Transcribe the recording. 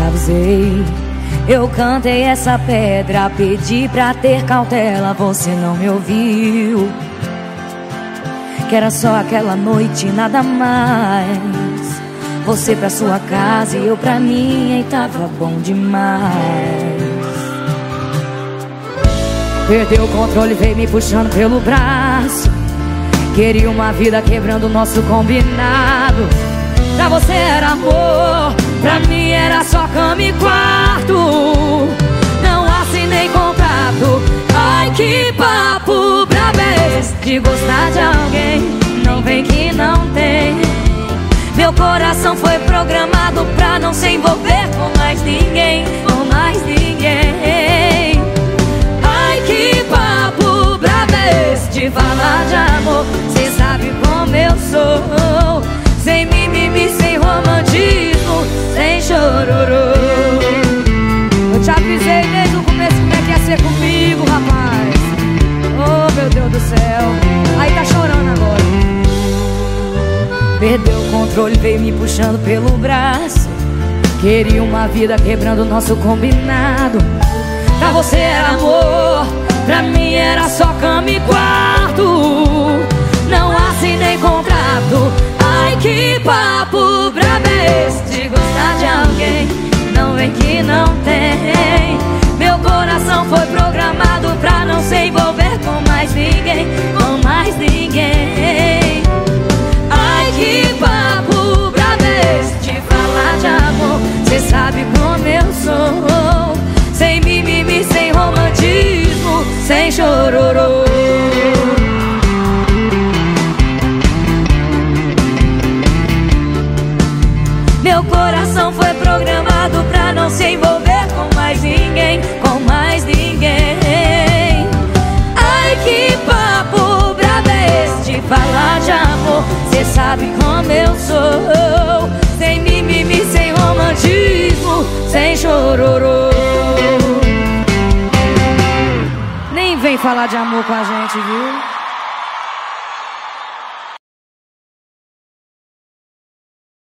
avisei. Eu cantei essa pedra, pedi pra ter cautela, você não me ouviu. Que era só aquela noite, nada mais. Você pra sua casa e eu pra minha, e tava bom demais. Perdeu o controle, veio me puxando pelo braço. Queria uma vida quebrando nosso combinado. Pra você era amor, era só cama e quarto. Não assinei contrato. Ai que papo pra vez de gostar de alguém. Não vem que não tem. Meu coração foi programado pra não se envolver com mais ninguém, com mais ninguém. Ai que papo pra vez de falar de amor. Cê sabe como eu sou. Perdeu o controle, veio me puxando pelo braço. Queria uma vida quebrando nosso combinado. Pra você era amor, pra mim era só cama e quarto. Não assinei contrato. Ai que papo pra vez de gostar de alguém. Não vem que não tem. Chororô. Meu coração foi programado pra não se envolver com mais ninguém, com mais ninguém. Ai que papo pra vez de falar de amor. Cê sabe como eu sou. Falar de amor com a gente, viu?